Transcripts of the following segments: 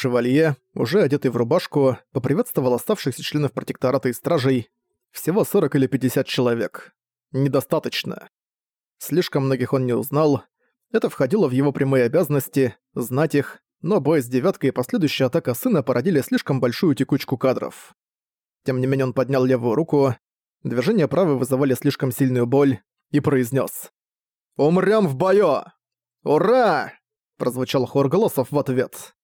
Шевалье, уже одетый в рубашку, поприветствовал оставшихся членов протектората и стражей. Всего 40 или 50 человек. Недостаточно. Слишком многих он не узнал. Это входило в его прямые обязанности, знать их, но бой с девяткой и последующая атака сына породили слишком большую текучку кадров. Тем не менее он поднял левую руку, движения правой вызывали слишком сильную боль, и произнес: «Умрём в бою! Ура!» прозвучал хор голосов в ответ.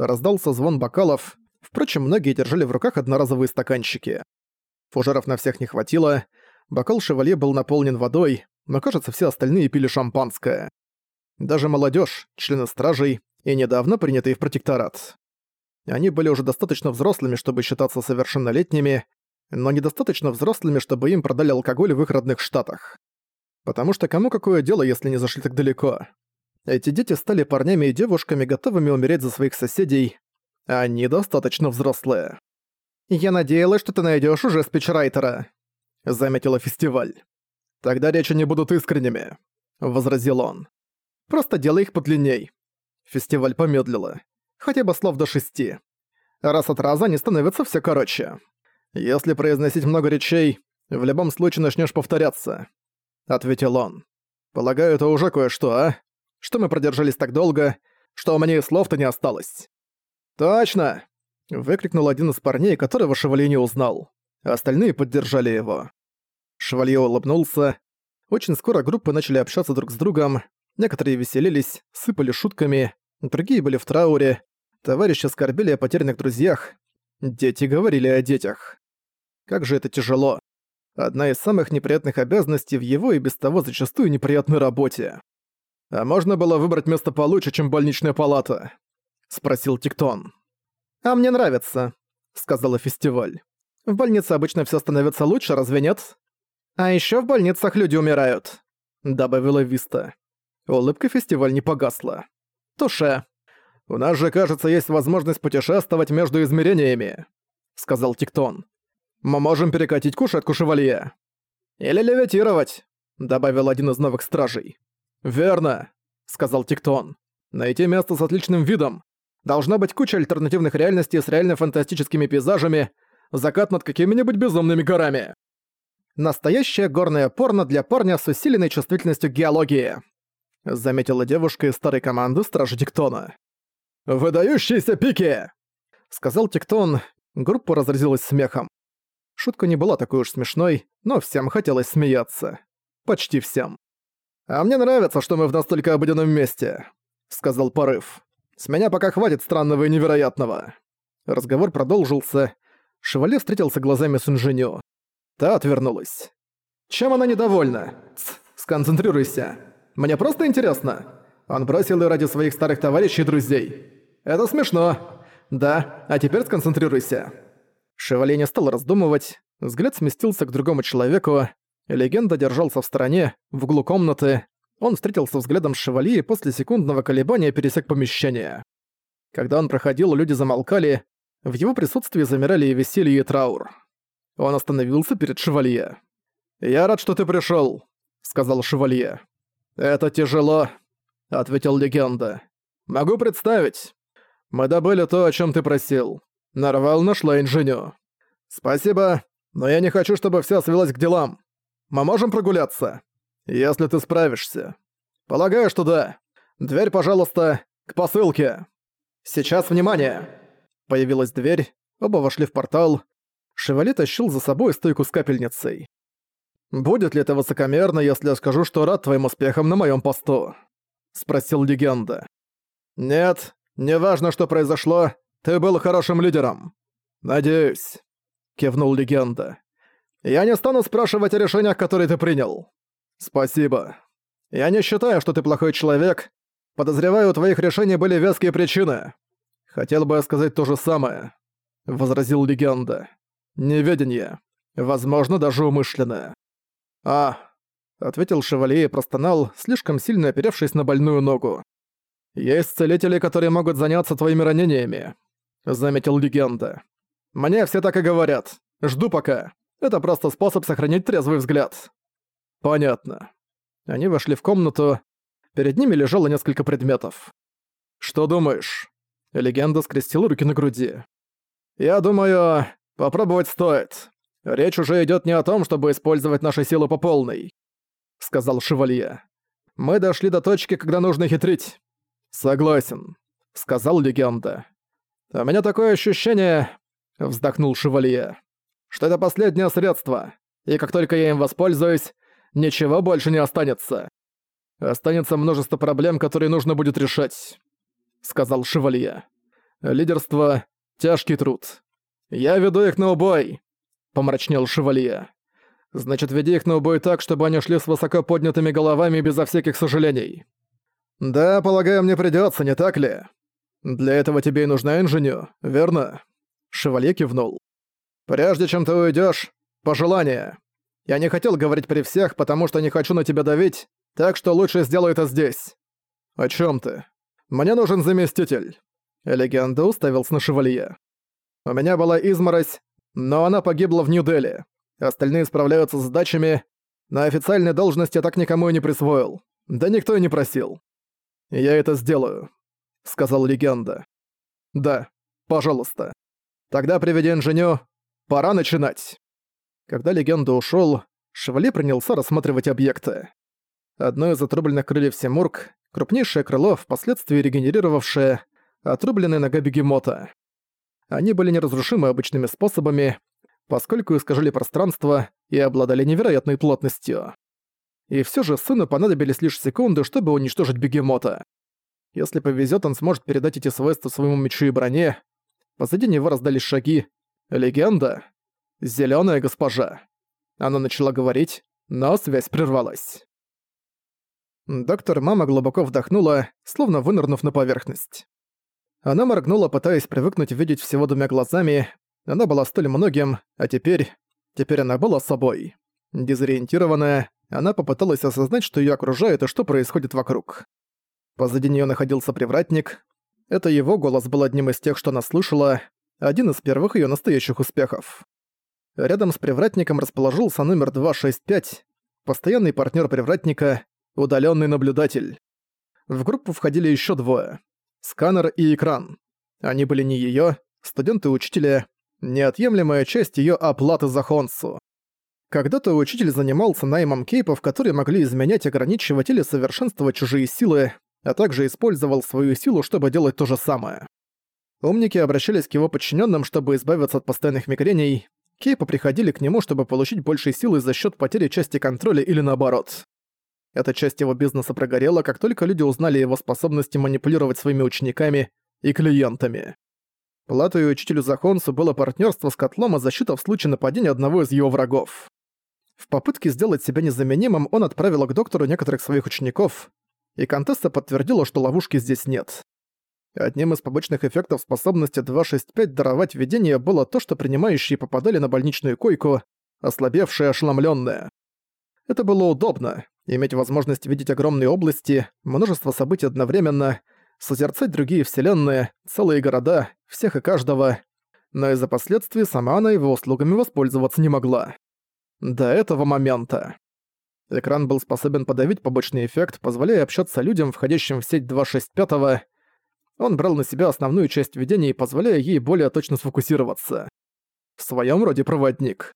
Раздался звон бокалов, впрочем, многие держали в руках одноразовые стаканчики. Фужеров на всех не хватило, бокал шевалье был наполнен водой, но, кажется, все остальные пили шампанское. Даже молодежь, члены стражей и недавно принятые в протекторат. Они были уже достаточно взрослыми, чтобы считаться совершеннолетними, но недостаточно взрослыми, чтобы им продали алкоголь в их родных штатах. Потому что кому какое дело, если не зашли так далеко? Эти дети стали парнями и девушками, готовыми умереть за своих соседей. Они достаточно взрослые. «Я надеялась, что ты найдешь уже спичрайтера», — заметила фестиваль. «Тогда речи не будут искренними», — возразил он. «Просто делай их подлинней». Фестиваль помедлила. Хотя бы слов до шести. Раз от раза они становятся все короче. Если произносить много речей, в любом случае начнешь повторяться», — ответил он. «Полагаю, это уже кое-что, а? Что мы продержались так долго, что у меня и слов-то не осталось?» «Точно!» — выкрикнул один из парней, которого Шевалье не узнал. Остальные поддержали его. Шевалье улыбнулся. Очень скоро группы начали общаться друг с другом. Некоторые веселились, сыпали шутками, другие были в трауре. Товарищи скорбели о потерянных друзьях. Дети говорили о детях. Как же это тяжело. Одна из самых неприятных обязанностей в его и без того зачастую неприятной работе. «А можно было выбрать место получше, чем больничная палата?» — спросил Тиктон. «А мне нравится», — сказала фестиваль. «В больнице обычно все становится лучше, разве нет?» «А еще в больницах люди умирают», — добавила Виста. Улыбка фестиваль не погасла. «Туше. У нас же, кажется, есть возможность путешествовать между измерениями», — сказал Тиктон. «Мы можем перекатить кушетку шевалье». «Или левитировать», — добавил один из новых стражей. «Верно», — сказал Тиктон. «Найти место с отличным видом. Должна быть куча альтернативных реальностей с реально фантастическими пейзажами, закат над какими-нибудь безумными горами». «Настоящее горное порно для парня с усиленной чувствительностью геологии», — заметила девушка из старой команды Стражи Тиктона. «Выдающиеся пики!» — сказал Тиктон. Группа разразилась смехом. Шутка не была такой уж смешной, но всем хотелось смеяться. Почти всем. «А мне нравится, что мы в настолько обыденном месте», — сказал Порыв. «С меня пока хватит странного и невероятного». Разговор продолжился. Шевале встретился глазами с инженю. Та отвернулась. «Чем она недовольна? Тс, сконцентрируйся. Мне просто интересно. Он бросил ее ради своих старых товарищей и друзей. Это смешно. Да, а теперь сконцентрируйся». Шевале не стал раздумывать. Взгляд сместился к другому человеку, Легенда держался в стороне, в углу комнаты. Он встретился взглядом с Шевали и после секундного колебания пересек помещение. Когда он проходил, люди замолкали. В его присутствии замирали и веселье, и траур. Он остановился перед Шевалье. «Я рад, что ты пришёл», — сказал Шевалье. «Это тяжело», — ответил легенда. «Могу представить. Мы добыли то, о чём ты просил. Нарвал нашла инженю. Спасибо, но я не хочу, чтобы всё свелось к делам. Мы можем прогуляться? Если ты справишься. Полагаю, что да. Дверь, пожалуйста, к посылке. Сейчас внимание. Появилась дверь, оба вошли в портал. Шевали тащил за собой стойку с капельницей. «Будет ли это высокомерно, если я скажу, что рад твоим успехам на моем посту?» — спросил легенда. «Нет, неважно, что произошло, ты был хорошим лидером». «Надеюсь», — кивнул легенда. Я не стану спрашивать о решениях, которые ты принял. Спасибо. Я не считаю, что ты плохой человек. Подозреваю, у твоих решений были веские причины. Хотел бы я сказать то же самое, возразил легенда. Неведение. Возможно, даже умышленное. А, ответил шевалье и простонал, слишком сильно оперевшись на больную ногу. Есть целители, которые могут заняться твоими ранениями, заметил легенда. Мне все так и говорят. Жду пока. Это просто способ сохранить трезвый взгляд. Понятно. Они вошли в комнату. Перед ними лежало несколько предметов. «Что думаешь?» Легенда скрестила руки на груди. «Я думаю, попробовать стоит. Речь уже идет не о том, чтобы использовать наши силы по полной», — сказал Шевалье. «Мы дошли до точки, когда нужно хитрить». «Согласен», — сказал Легенда. «У меня такое ощущение», — вздохнул Шевалье, «что это последнее средство, и как только я им воспользуюсь, ничего больше не останется. Останется множество проблем, которые нужно будет решать», — сказал Шевалье. «Лидерство — тяжкий труд. Я веду их на убой», — помрачнел Шевалье. «Значит, веди их на убой так, чтобы они шли с высоко поднятыми головами безо всяких сожалений». «Да, полагаю, мне придётся, не так ли?» «Для этого тебе и нужна инженю, верно?» Шевалье кивнул. «Прежде чем ты уйдёшь, пожелание. Я не хотел говорить при всех, потому что не хочу на тебя давить, так что лучше сделай это здесь». «О чём ты?» «Мне нужен заместитель». Легенда уставился на Шевалье. «У меня была изморозь, но она погибла в Нью-Дели. Остальные справляются с задачами. На официальной должности я так никому и не присвоил. Да никто и не просил. Я это сделаю. — сказал легенда. «Да, пожалуйста. Тогда приведи инженю. Пора начинать». Когда легенда ушёл, Шевали принялся рассматривать объекты. Одно из отрубленных крыльев Семург, крупнейшее крыло, впоследствии регенерировавшее, отрубленная нога бегемота. Они были неразрушимы обычными способами, поскольку искажали пространство и обладали невероятной плотностью. И всё же сыну понадобились лишь секунды, чтобы уничтожить бегемота. Если повезет, он сможет передать эти свойства своему мечу и броне. Позади него раздались шаги. Легенда. Зелёная госпожа. Она начала говорить, но связь прервалась. Доктор Мама глубоко вдохнула, словно вынырнув на поверхность. Она моргнула, пытаясь привыкнуть видеть всего двумя глазами. Она была столь многим, а теперь... Теперь она была собой. Дезориентированная, она попыталась осознать, что её окружает и что происходит вокруг. Позади нее находился привратник. Это его голос был одним из тех, что она слышала, один из первых ее настоящих успехов. Рядом с привратником расположился номер 265, постоянный партнер привратника, удаленный наблюдатель. В группу входили еще двое — сканер и экран. Они были не ее, студенты-учителя, неотъемлемая часть ее оплаты за Хонсу. Когда-то учитель занимался наймом кейпов, которые могли изменять, ограничивать или совершенствовать чужие силы, а также использовал свою силу, чтобы делать то же самое. Умники обращались к его подчиненным, чтобы избавиться от постоянных мигрений, Кейпы приходили к нему, чтобы получить больше силы за счет потери части контроля или наоборот. Эта часть его бизнеса прогорела, как только люди узнали его способности манипулировать своими учениками и клиентами. Платой учителю Захонсу было партнерство с котлом и защита в случае нападения одного из его врагов. В попытке сделать себя незаменимым он отправил к доктору некоторых своих учеников, и Контесса подтвердила, что ловушки здесь нет. Одним из побочных эффектов способности 265 даровать видение было то, что принимающие попадали на больничную койку, ослабевшие ошеломлённые. Это было удобно, иметь возможность видеть огромные области, множество событий одновременно, созерцать другие вселенные, целые города, всех и каждого, но из-за последствий сама она его услугами воспользоваться не могла. До этого момента. Экран был способен подавить побочный эффект, позволяя общаться людям, входящим в сеть 265 Он брал на себя основную часть видения, позволяя ей более точно сфокусироваться. В своем роде проводник.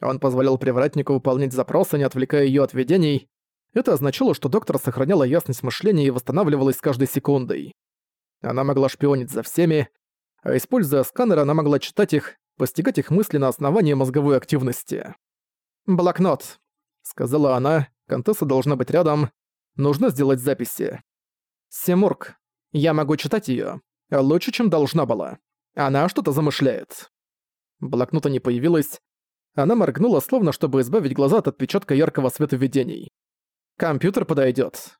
Он позволял привратнику выполнять запросы, не отвлекая ее от видений. Это означало, что доктор сохраняла ясность мышления и восстанавливалась с каждой секундой. Она могла шпионить за всеми, а используя сканер, она могла читать их, постигать их мысли на основании мозговой активности. «Блокнот», сказала она, Контесса должна быть рядом. Нужно сделать записи. Семург. Я могу читать её. Лучше, чем должна была. Она что-то замышляет. Блокнота не появилась. Она моргнула, словно чтобы избавить глаза от отпечатка яркого света видений. Компьютер подойдёт.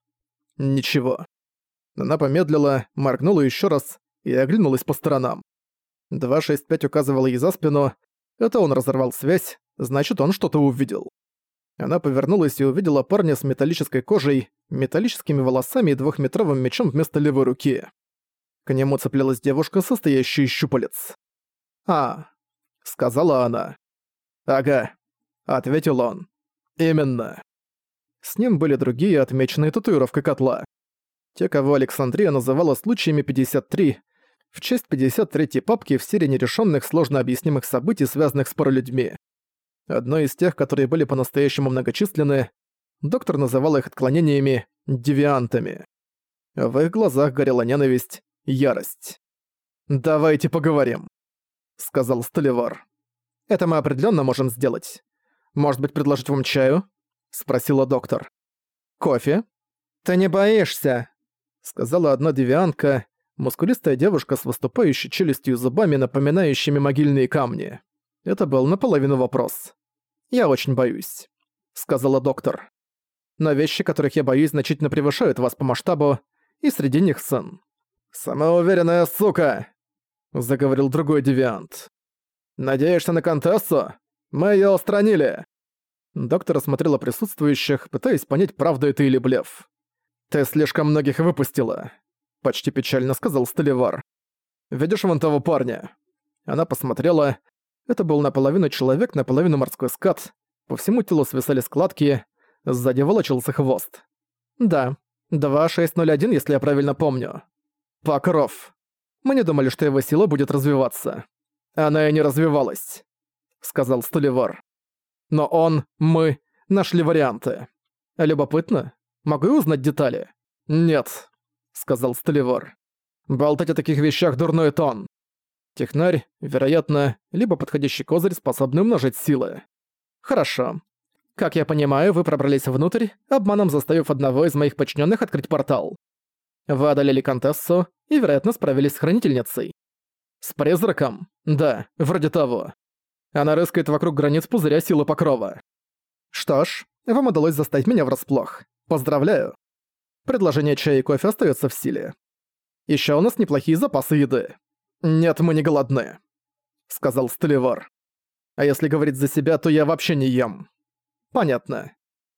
Ничего. Она помедлила, моргнула ещё раз и оглянулась по сторонам. 265 указывал ей за спину. Это он разорвал связь, значит, он что-то увидел. Она повернулась и увидела парня с металлической кожей, металлическими волосами и двухметровым мечом вместо левой руки. К нему цеплялась девушка, состоящая из щупалец. «А», — сказала она. «Ага», — ответил он. «Именно». С ним были другие, отмеченные татуировкой котла. Те, кого Александрия называла случаями 53, в честь 53-й папки в серии нерешенных сложно объяснимых событий, связанных с паралюдьми. Одной из тех, которые были по-настоящему многочисленны, доктор называл их отклонениями «девиантами». В их глазах горела ненависть, ярость. «Давайте поговорим», — сказал Столивар. «Это мы определенно можем сделать. Может быть, предложить вам чаю?» — спросила доктор. «Кофе?» «Ты не боишься?» — сказала одна девиантка, мускулистая девушка с выступающей челюстью и зубами, напоминающими могильные камни. Это был наполовину вопрос. «Я очень боюсь», — сказала доктор. «Но вещи, которых я боюсь, значительно превышают вас по масштабу, и среди них сын». «Самоуверенная сука!» — заговорил другой девиант. «Надеешься на Контессу? Мы её устранили!» Доктор осмотрела присутствующих, пытаясь понять, правда это или блеф. «Ты слишком многих выпустила», — почти печально сказал Столивар. «Видишь вон того парня?» Она посмотрела, это был наполовину человек, наполовину морской скат. По всему телу свисали складки, сзади волочился хвост. Да, 2601, если я правильно помню. Покров. Мы не думали, что его сила будет развиваться. Она и не развивалась, сказал Столевар. Но он, мы, нашли варианты. Любопытно? Могу я узнать детали? Нет, сказал Столевар. Болтать о таких вещах дурной тон. Технарь, вероятно, либо подходящий козырь, способный умножить силы. Хорошо. Как я понимаю, вы пробрались внутрь, обманом заставив одного из моих подчиненных открыть портал. Вы одолели Контессу и, вероятно, справились с Хранительницей. С призраком? Да, вроде того. Она рыскает вокруг границ пузыря силы покрова. Что ж, вам удалось заставить меня врасплох. Поздравляю. Предложение чая и кофе остается в силе. Еще у нас неплохие запасы еды. «Нет, мы не голодны», — сказал Столивар. «А если говорить за себя, то я вообще не ем». «Понятно.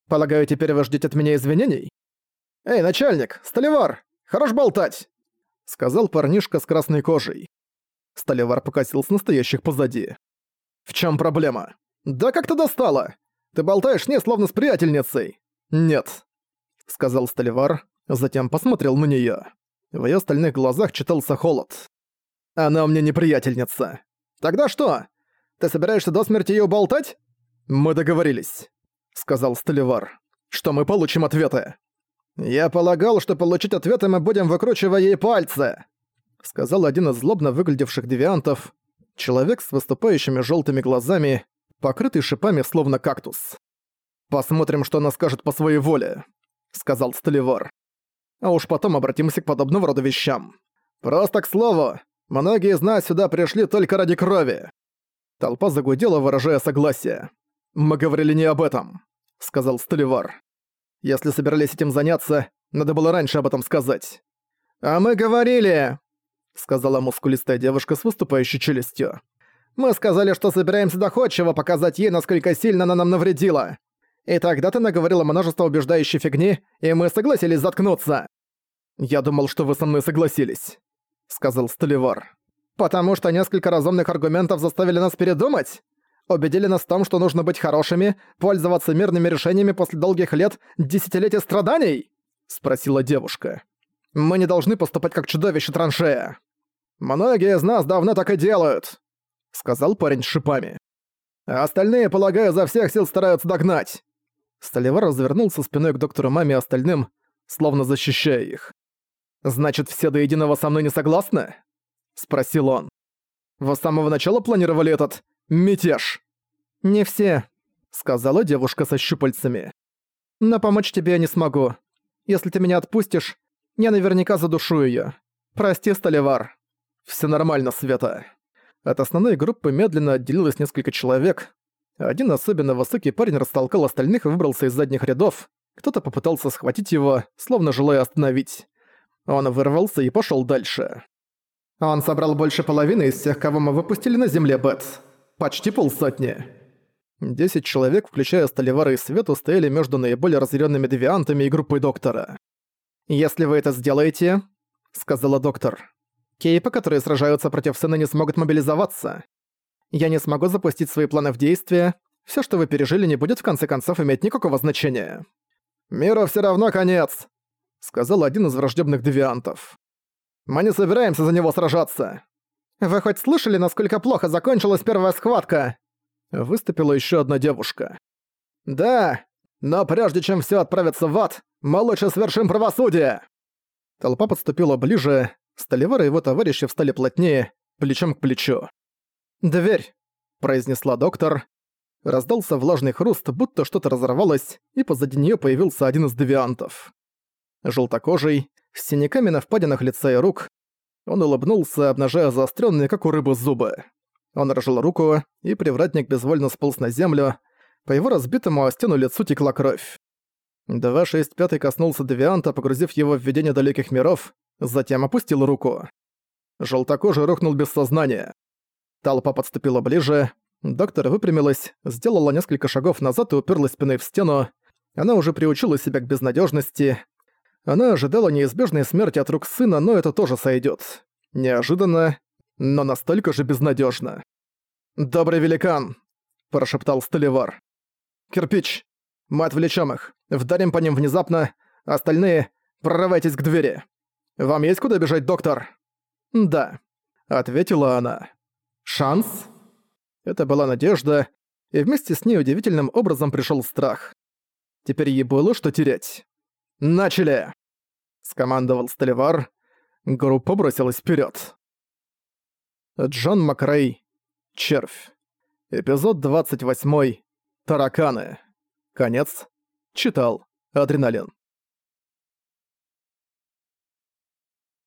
Полагаю, теперь вы ждете от меня извинений?» «Эй, начальник, Столивар, хорош болтать!» — сказал парнишка с красной кожей. Столивар покосился настоящих позади. «В чем проблема?» «Да как ты достала? Ты болтаешь не словно с приятельницей!» «Нет», — сказал Столивар, затем посмотрел на неё. В её остальных глазах читался холод. Она у меня неприятельница. Тогда что? Ты собираешься до смерти её болтать? Мы договорились, сказал Столивар, что мы получим ответы. Я полагал, что получить ответы мы будем выкручивая ей пальцы, сказал один из злобно выглядевших девиантов, человек с выступающими жёлтыми глазами, покрытый шипами словно кактус. Посмотрим, что она скажет по своей воле, сказал Столивар. А уж потом обратимся к подобного рода вещам. Просто к слову, Многие из нас сюда пришли только ради крови». Толпа загудела, выражая согласие. «Мы говорили не об этом», — сказал Столивар. «Если собирались этим заняться, надо было раньше об этом сказать». «А мы говорили», — сказала мускулистая девушка с выступающей челюстью. «Мы сказали, что собираемся доходчиво показать ей, насколько сильно она нам навредила. И тогда ты наговорила множество убеждающей фигни, и мы согласились заткнуться». «Я думал, что вы со мной согласились». — сказал Столивар. «Потому что несколько разумных аргументов заставили нас передумать? Убедили нас в том, что нужно быть хорошими, пользоваться мирными решениями после долгих лет, десятилетий страданий?» — спросила девушка. «Мы не должны поступать как чудовище траншея». «Многие из нас давно так и делают», — сказал парень с шипами. «А остальные, полагаю, за всех сил стараются догнать». Столивар развернулся спиной к доктору Маме и остальным, словно защищая их. «Значит, все до единого со мной не согласны?» — спросил он. «Вы с самого начала планировали этот... мятеж?» «Не все», — сказала девушка со щупальцами. «Но помочь тебе я не смогу. Если ты меня отпустишь, я наверняка задушу её. Прости, Столивар». «Всё нормально, Света». От основной группы медленно отделилось несколько человек. Один особенно высокий парень растолкал остальных и выбрался из задних рядов. Кто-то попытался схватить его, словно желая остановить. Он вырвался и пошёл дальше. Он собрал больше половины из тех, кого мы выпустили на земле, Бетс. Почти полсотни. Десять человек, включая Столивара и Свету, стояли между наиболее разъяренными девиантами и группой доктора. «Если вы это сделаете», — сказала доктор, — «кейпы, которые сражаются против сына, не смогут мобилизоваться. Я не смогу запустить свои планы в действие. Все, что вы пережили, не будет в конце концов иметь никакого значения». «Миру все равно конец», — сказал один из враждебных девиантов. Мы не собираемся за него сражаться. Вы хоть слышали, насколько плохо закончилась первая схватка? Выступила еще одна девушка. Да, но прежде чем все отправится в ад, мы лучше свершим правосудие. Толпа подступила ближе, Столевар и его товарищи встали плотнее, плечом к плечу. «Дверь!» – произнесла доктор. Раздался влажный хруст, будто что-то разорвалось, и позади нее появился один из девиантов. Желтокожий, с синяками на впадинах лица и рук, он улыбнулся, обнажая заостренные, как у рыбы, зубы. Он рожал руку, и привратник безвольно сполз на землю. По его разбитому о стену лицу текла кровь. 265 коснулся девианта, погрузив его в видение далеких миров, затем опустил руку. Желтокожий рухнул без сознания. Толпа подступила ближе, доктор выпрямилась, сделала несколько шагов назад и уперлась спиной в стену. Она уже приучила себя к безнадежности. Она ожидала неизбежной смерти от рук сына, но это тоже сойдет. Неожиданно, но настолько же безнадежно. «Добрый великан!» – прошептал Столивар. «Кирпич! Мы отвлечем их, вдарим по ним внезапно, остальные – прорывайтесь к двери. Вам есть куда бежать, доктор?» «Да», – ответила она. «Шанс?» Это была надежда, и вместе с ней удивительным образом пришел страх. Теперь ей было что терять. «Начали!» – скомандовал Столивар. Группа бросилась вперед. Джон Макрей. Червь. Эпизод 28. Тараканы. Конец. Читал. Адреналин.